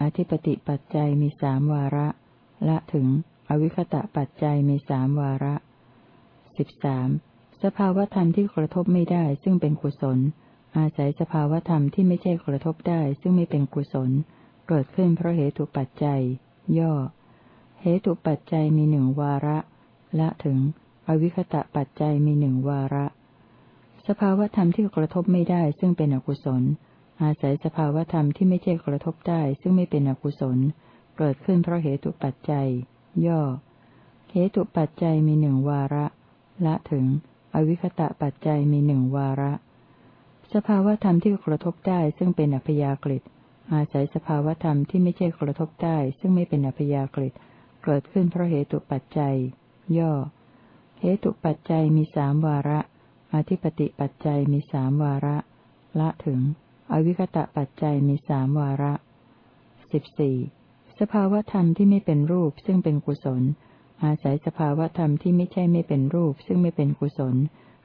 Speaker 1: อธิปติปัจจัยมีสามวาระ ละถึง อวิคตะปัจจัยมีสามวาระสิบสามสภาวธรรมที่กระทบไม่ได้ซึ่งเป็นกุศล อาศัยสภาวธรรมที่ไม่ใช่กระทบได้ซึ่งไม่เป็นกุศล เกิดขึ้นเพราะเหตุปัจจัย ย่อ เหตุปัจจัยมีหนึ่งวาระ ละถึง อวิคตะปัจจัยมีหนึ่งวาระ สภาวธรรมที่กระทบไม่ได้ซึ่งเป็นอกุศล อาศัยสภาวธรรมที่ไม่ใช่กระทบได้ซึ่งไม่เป็นอกุศล เกิดขึ้นเพราะเหตุปัจจัย ย่อ เหตุปัจจัยมีหนึ่งวาระ ละถึง อวิคตะปัจจัยมีหนึ่งวาระ สภาวธรรมที่กระทบได้ซึ่งเป็นอัพยากฤิอาศัยสภาวธรรมที่ไม่ใช่กระทบได้ซึ่งไม่เป็นอัพยากฤิเกิดขึ้นเพราะเหตุปัจจัย ย่อ เหตุปัจจัยมีสามวาระ อธิปติปัจจัยมีสามวาระ ละถึง อวิคตะปัจจัยมีสามวาระสิบสี่สภาวธรรมที่ไม่เป็นรูปซึ่งเป็นกุศล อาศัยสภาวธรรมที่ไม่ใช่ไม่เป็นรูปซึ่งไม่เป็นกุศล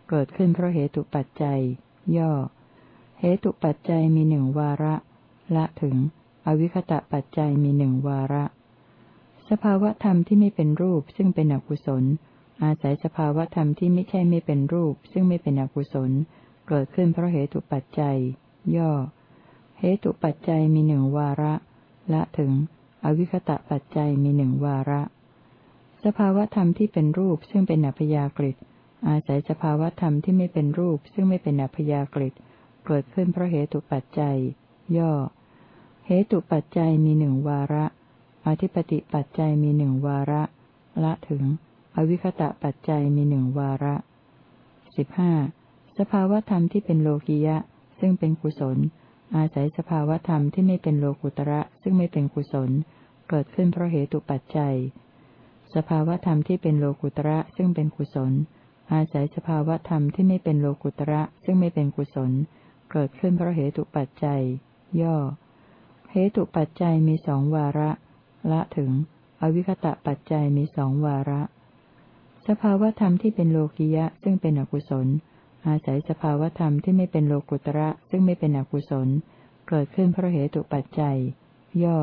Speaker 1: เกิดขึ้นเพราะเหตุปัจจัย ย่อ เหตุปัจจัยมีหนึ่งวาระ ละถึง อวิคตะปัจจัยมีหนึ่งวาระ สภาวธรรมที่ไม่เป็นรูปซึ่งเป็นอกุศล อาศัยสภาวธรรมที่ไม่ใช่ไม่เป็นรูป ซึ่งไม่เป็นอกุศล เกิดขึ้นเพราะเหตุปัจจัย ย่อ เหตุปัจจัยมีหนึ่งวาระ ละถึง อวิคตะปัจจัยมีหนึ่งวาระ สภาวธรรมที่เป็นรูปซึ่งเป็นอัพยากฤิอาศัยสภาวธรรมที่ไม่เป็นรูป ซึ่งไม่เป็นอัพยากฤิเกิดขึ้นเพราะเหตุปัจจัย ย่อ เหตุปัจจัยมีหนึ่งวาระ อธิปติปัจจัยมีหนึ่งวาระ ละถึง อวิคตะปัจจัยมีหนึ่งวาระสิบห้าสภาวธรรมที่เป็นโลกิยะ ซึ่งเป็นกุศล อาศัยสภาวธรรมที่ไม่เป็นโลกุตระ ซึ่งไม่เป็นกุศล เกิดขึ้นเพราะเหตุปัจจัย สภาวธรรมที่เป็นโลกุตระ ซึ่งเป็นกุศล อาศัยสภาวธรรมที่ไม่เป็นโลกุตระ ซึ่งไม่เป็นกุศล เกิดขึ้นเพราะเหตุปัจจัย ย่อ เหตุปัจจัยมีสองวาระ ละถึง อวิคตะปัจจัยมีสองวาระ สภาวธรรมที่เป็นโลกิยะซึ่งเป็นอกุศล อาศัยสภาวธรรมที่ไม่เป็นโลกุตระซึ่งไม่เป็นอกุศล เกิดขึ้นเพราะเหตุปัจจัย ย่อ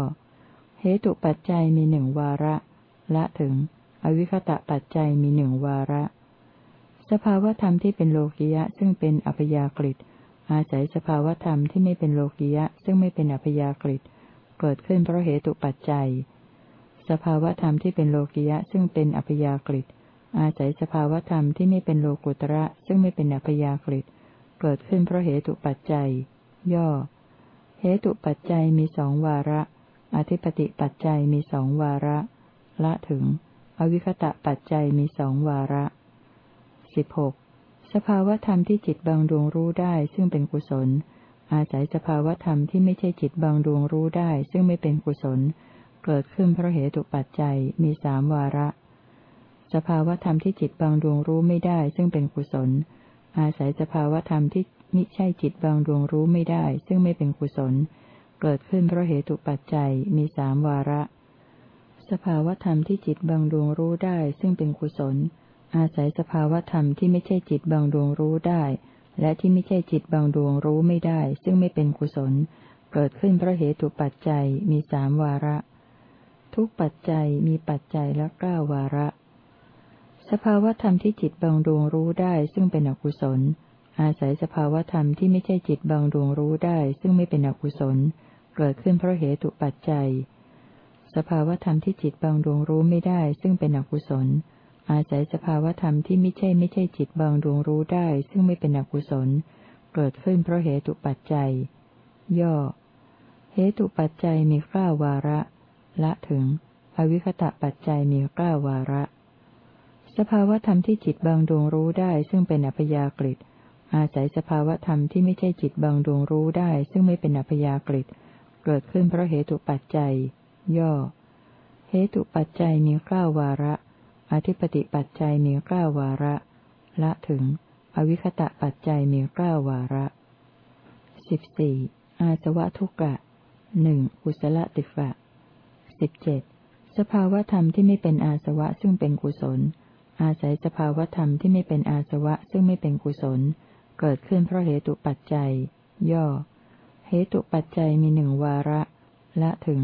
Speaker 1: เหตุปัจจัยมีหนึ่งวาระ ละถึง อวิคตะปัจจัยมีหนึ่งวาระ สภาวธรรมที่เป็นโลกิยะซึ่งเป็นอัพยากฤิอาศัยสภาวธรรมที่ไม่เป็นโลกิยะซึ่งไม่เป็นอัพยากฤิเกิดขึ้นเพราะเหตุปัจจัย สภาวธรรมที่เป็นโลกิยะซึ่งเป็นอัพยากฤิ อาศัยสภาวธรรมที่ไม่เป็นโลกุตระซึ่งไม่เป็นอัพยากฤิเกิดขึ้นเพราะเหตุปัจจัย ย่อ เหตุปัจจัยมีสองวาระ อธิปติปัจจัยมีสองวาระ ละถึง อวิคตะปัจจัยมีสองวาระสิบหกสภาวธรรมที่จิตบางดวงรู้ได้ซึ่งเป็นกุศล อาศัยสภาวธรรมที่ไม่ใช่จิตบางดวงรู้ได้ซึ่งไม่เป็นกุศล เกิดขึ้นเพราะเหตุปัจจัยมีสามวาระ สภาวธรรมที่จิตบางดวงรู้ไม่ได้ ซึ่งเป็นกุศล อาศัยสภาวธรรมที่มิใช่จิตบางดวงรู้ไม่ได้ ซึ่งไม่เป็นกุศล เกิดขึ้นเพราะเหตุปัจจัยมีสามวาระ สภาวธรรมที่จิตบางดวงรู้ได้ ซึ่งเป็นกุศล อาศัยสภาวธรรมที่ไม่ใช่จิตบางดวงรู้ได้ และที่ไม่ใช่จิตบางดวงรู้ไม่ได้ ซึ่งไม่เป็นกุศล เกิดขึ้นเพราะเหตุปัจจัยมีสามวาระ ทุกปัจจัยมีปัจจัยละเก้าวาระ สภาวธรรมที่จิตบางดวงรู้ได้ซึ่งเป็นอกุศล อาศัยสภาวธรรมที่ไม่ใช่จิตบางดวงรู้ได้ซึ่งไม่เป็นอกุศล เกิดขึ้นเพราะเหตุปัจจัย สภาวธรรมที่จิตบางดวงรู้ไม่ได้ซึ่งเป็นอกุศล อาศัยสภาวธรรมที่ไม่ใช่ไม่ใช่จิตบางดวงรู้ได้ซึ่งไม่เป็นอกุศล เกิดขึ้นเพราะเหตุปัจจัย ย่อ เหตุปัจจัยมีเก้าวาระ ละถึง อวิคตะปัจจัยมีเก้าวาระ สภาวธรรมที่จิตบางดวงรู้ได้ซึ่งเป็นอัพยากฤิอาศัยสภาวธรรมที่ไม่ใช่จิตบางดวงรู้ได้ ซึ่งไม่เป็นอัพยากฤิเกิดขึ้นเพราะเหตุปัจจัย ย่อ เหตุปัจจัยมีเก้าวาระ อธิปติปัจจัยมีเก้าวาระ ละถึง อวิคตะปัจจัยมีเก้าวาระสิบสี่อาสวะทุกะหนึ่งกุศลติกะสิบเจ็ดสภาวธรรมที่ไม่เป็นอาสวะซึ่งเป็นกุศล อาศัยสภาวธรรมที่ไม่เป็นอาสวะซึ่งไม่เป็นกุศล เกิดขึ้นเพราะเหตุปัจจัย ย่อ เหตุปัจจัยมีหนึ่งวาระ และถึง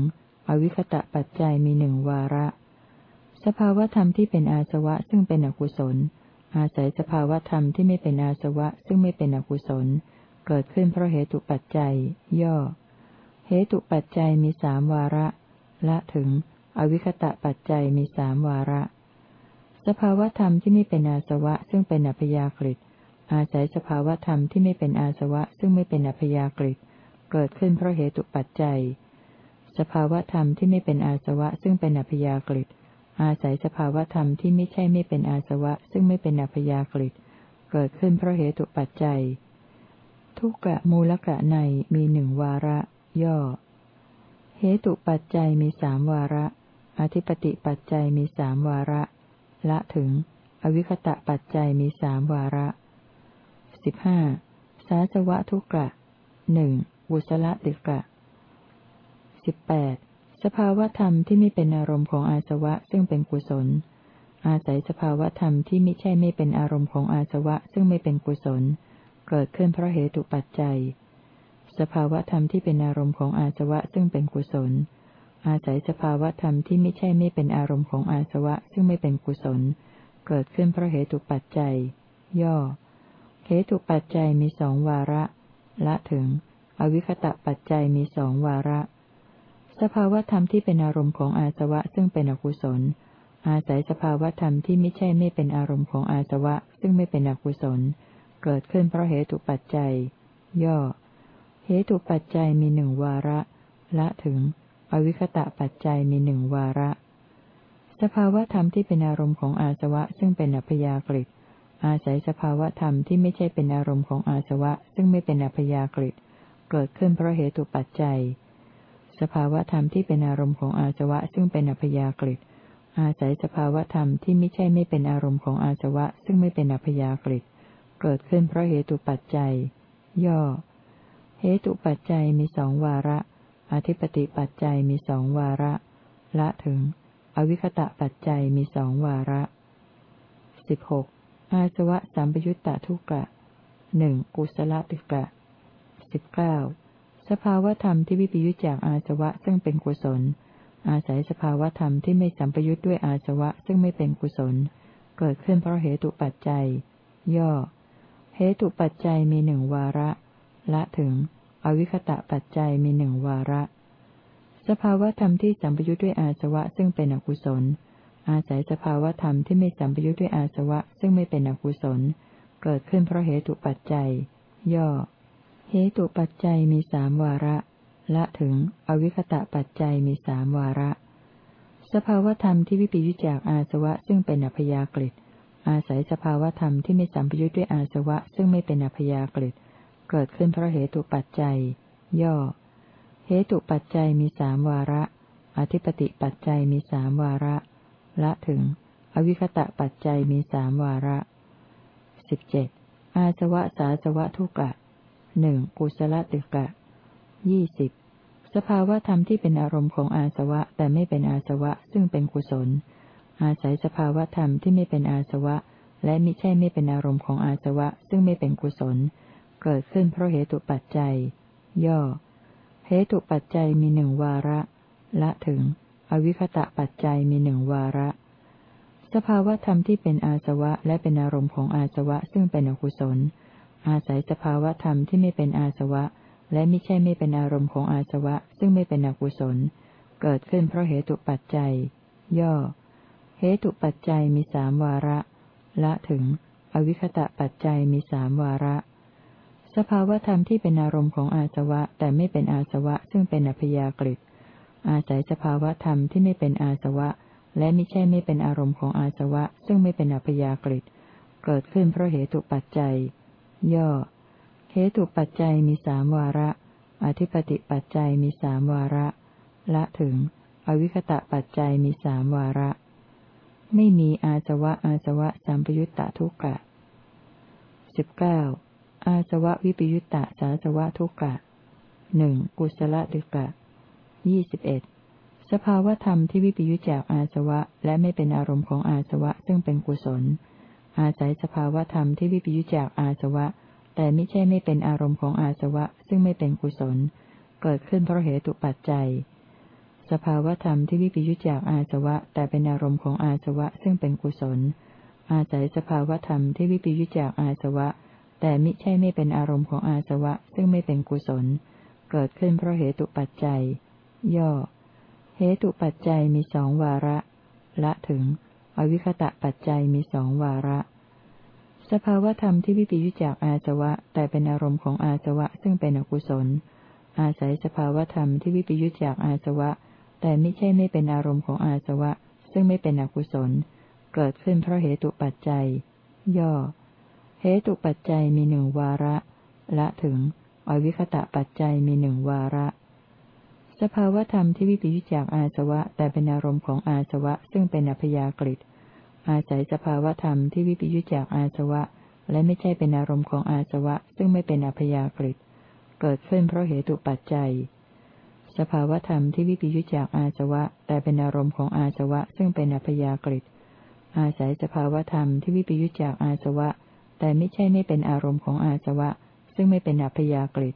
Speaker 1: อวิคตะปัจจัยมีหนึ่งวาระ สภาวธรรมที่เป็นอาสวะซึ่งเป็นอกุศล อาศัยสภาวธรรมที่ไม่เป็นอาสวะซึ่งไม่เป็นอกุศล เกิดขึ้นเพราะเหตุปัจจัย ย่อ เหตุปัจจัยมีสามวาระ และถึง อวิคตะปัจจัยมีสามวาระ สภาวธรรมที่ไม่เป็นอาสวะซึ่งเป็นอัพยากฤิอาศัยสภาวธรรมที่ไม่เป็นอาสวะซึ่งไม่เป็นอัพยากฤิเกิดขึ้นเพราะเหตุปัจจัย สภาวธรรมที่ไม่เป็นอาสวะซึ่งเป็นอัพยากฤิอาศัยสภาวธรรมที่ไม่ใช่ไม่เป็นอาสวะซึ่งไม่เป็นอัพยากฤิเกิดขึ้นเพราะเหตุปัจจัย ทุกกะมูลกะในมีหนึ่งวาระ ย่อ เหตุปัจจัยมีสามวาระ อธิปติปัจจัยมีสามวาระ ละถึง อวิคตะปัจจัยมีสามวาระสิบห้าสาสวะทุกะหนึ่งบุสละติกะสิบแปดสภาวธรรมที่ไม่เป็นอารมณ์ของอาสวะซึ่งเป็นกุศล อาศัยสภาวธรรมที่ไม่ใช่ไม่เป็นอารมณ์ของอาสวะซึ่งไม่เป็นกุศล เกิดขึ้นเพราะเหตุปัจจัย สภาวธรรมที่เป็นอารมณ์ของอาสวะซึ่งเป็นกุศล อาศัยสภาวะธรรมที่ไม่ใช่ไม่เป็นอารมณ์ของอาสวะซึ่งไม่เป็นกุศล เกิดขึ้นเพราะเหตุปัจจัย ย่อ เหตุปัจจัยมีสองวาระ ละถึง อวิคตะปัจจัยมีสองวาระ สภาวะธรรมที่เป็นอารมณ์ของอาสวะซึ่งเป็นอกุศล อาศัยสภาวะธรรมที่ไม่ใช่ไม่เป็นอารมณ์ของอาสวะซึ่งไม่เป็นอกุศล เกิดขึ้นเพราะเหตุปัจจัย ย่อ เหตุปัจจัยมีหนึ่งวาระ ละถึง อวิคตะปัจจัยมีหนึ่งวาระ สภาวธรรมที่เป็นอารมณ์ของอาสวะซึ่งเป็นอัพยากฤิอาศัยสภาวธรรมที่ไม่ใช่เป็นอารมณ์ของอาสวะ ซึ่งไม่เป็นอัพยากฤิเกิดขึ้นเพราะเหตุปัจจัย สภาวธรรมที่เป็นอารมณ์ของอาสวะ ซึ่งเป็นอัพยากฤิอาศัยสภาวธรรมที่ไม่ใช่ไม่เป็นอารมณ์ของอาสวะ ซึ่งไม่เป็นอัพยากฤิเกิดขึ้นเพราะเหตุปัจจัย ย่อ เหตุปัจจัยมีสองวาระ อธิปติปัจจัยมีสองวาระ ละถึง อวิคตะปัจจัยมีสองวาระสิบหกอาสวะสัมปยุตตทุกะหนึ่งกุศลติกะสิบเก้าสภาวธรรมที่วิปยุจจากอาสวะซึ่งเป็นกุศล อาศัยสภาวธรรมที่ไม่สัมปยุตด้วยอาสวะซึ่งไม่เป็นกุศล เกิดขึ้นเพราะเหตุปัจจัย ย่อ เหตุปัจจัยมีหนึ่งวาระ ละถึง อวิคตะปัจจัยมีหนึ่งวาระ สภาวธรรมที่สัมปยุทธ์ด้วยอาสวะซึ่งเป็นอกุศล อาศัยสภาวธรรมที่ไม่สัมปยุทธ์ด้วยอาสวะซึ่งไม่เป็นอกุศล เกิดขึ้นเพราะเหตุปัจจัย ย่อ เหตุปัจจัยมีสามวาระ ละถึง อวิคตะปัจจัยมีสามวาระ สภาวธรรมที่วิปยุจากอาสวะซึ่งเป็นอัพยากฤิอาศัยสภาวธรรมที่ไม่สัมปยุทธ์ด้วยอาสวะซึ่งไม่เป็นอัพยากฤิ เกิดขึ้นเพราะเหตุปัจจัย ย่อ เหตุปัจจัยมีสามวาระ อธิปติปัจจัยมีสามวาระ ละถึง อวิคตะปัจจัยมีสามวาระสิบเจ็ดอาสวะสาสวะทุกะหนึ่งกุศลติกะยี่สิบสภาวธรรมที่เป็นอารมณ์ของอาสวะแต่ไม่เป็นอาสวะซึ่งเป็นกุศล อาศัยสภาวธรรมที่ไม่เป็นอาสวะ และมิใช่ไม่เป็นอารมณ์ของอาสวะซึ่งไม่เป็นกุศล เกิดขึ้นเพราะเหตุปัจจัย ย่อ เหตุปัจจัยมีหนึ่งวาระ ละถึง อวิคตะปัจจัยมีหนึ่งวาระ สภาวธรรมที่เป็นอาสวะและเป็นอารมณ์ของอาสวะซึ่งเป็นอกุศล อาศัยสภาวธรรมที่ไม่เป็นอาสวะ และไม่ใช่ไม่เป็นอารมณ์ของอาสวะ ซึ่งไม่เป็นอกุศล เกิดขึ้นเพราะเหตุปัจจัย ย่อ เหตุปัจจัยมีสามวาระ ละถึง อวิคตะปัจจัยมีสามวาระ สภาวธรรมที่เป็นอารมณ์ของอาสวะ แต่ไม่เป็นอาสวะ ซึ่งเป็นอัพยากฤิอาศัยสภาวธรรมที่ไม่เป็นอาสวะ และไม่ใช่ไม่เป็นอารมณ์ของอาสวะ ซึ่งไม่เป็นอัพยากฤิเกิดขึ้นเพราะเหตุปัจจัย ย่อเหตุปัจจัยมีสามวาระ อธิปติปัจจัยมีสามวาระ ละถึง อวิคตะปัจจัยมีสามวาระ ไม่มีอาสวะอาสวะสัมปยุตตะทุกกะสิบเก้า อาสวะวิปยุตตะสาสวะทุกกะหนึ่งกุศลดึกะยี่สิบเอ็ดสภาวธรรมที่วิปยุจจากอาสวะ และไม่เป็นอารมณ์ของอาสวะซึ่งเป็นกุศล อาศัยสภาวธรรมที่วิปยุจจากอาสวะ แต่ไม่ใช่ไม่เป็นอารมณ์ของอาสวะ ซึ่งไม่เป็นกุศล เกิดขึ้นเพราะเหตุปัจจัย สภาวธรรมที่วิปยุจจากอาสวะ แต่เป็นอารมณ์ของอาสวะ ซึ่งเป็นกุศล อาศัยสภาวธรรมที่วิปยุจจากอาสวะ แต่มิใช่ไม่เป็นอารมณ์ของอาสวะซึ่งไม่เป็นกุศล เกิดขึ้นเพราะเหตุปัจจัย ย่อ เหตุปัจจัยมีสองวาระ ละถึง อวิคตะปัจจัยมีสองวาระ สภาวธรรมที่วิปิยุจากอาสวะ แต่เป็นอารมณ์ของอาสวะซึ่งเป็นอกุศล อาศัยสภาวธรรมที่วิปิยุจากอาสวะ แต่ไม่ใช่ไม่เป็นอารมณ์ของอาสวะ ซึ่งไม่เป็นอกุศล เกิดขึ้นเพราะเหตุปัจจัย ย่อ เหตุปัจจัยมีหนึ่งวาระ ละถึง อวิคตะปัจจัยมีหนึ่งวาระ สภาวธรรมที่วิปิจจากอาสวะ แต่เป็นอารมณ์ของอาสวะ ซึ่งเป็นอัพยากฤิอาศัยสภาวธรรมที่วิปิจจากอาสวะ และไม่ใช่เป็นอารมณ์ของอาสวะ ซึ่งไม่เป็นอัพยากฤิเกิดขึ้นเพราะเหตุปัจจัย สภาวธรรมที่วิปิจจากอาสวะ แต่เป็นอารมณ์ของอาสวะ ซึ่งเป็นอัพยากฤิอาศัยสภาวธรรมที่วิปิจจากอาสวะ แต่ไม่ใช่ไม่เป็นอารมณ์ของอาสวะ ซึ่งไม่เป็นอัพยากฤิ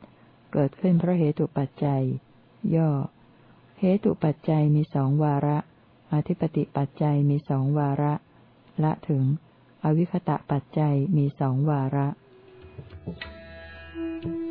Speaker 1: เกิดขึ้นเพราะเหตุปัจจัย ย่อ เหตุปัจจัยมีสองวาระ อธิปติปัจจัยมีสองวาระ ละถึง อวิคตะปัจจัยมีสองวาระ Thank you.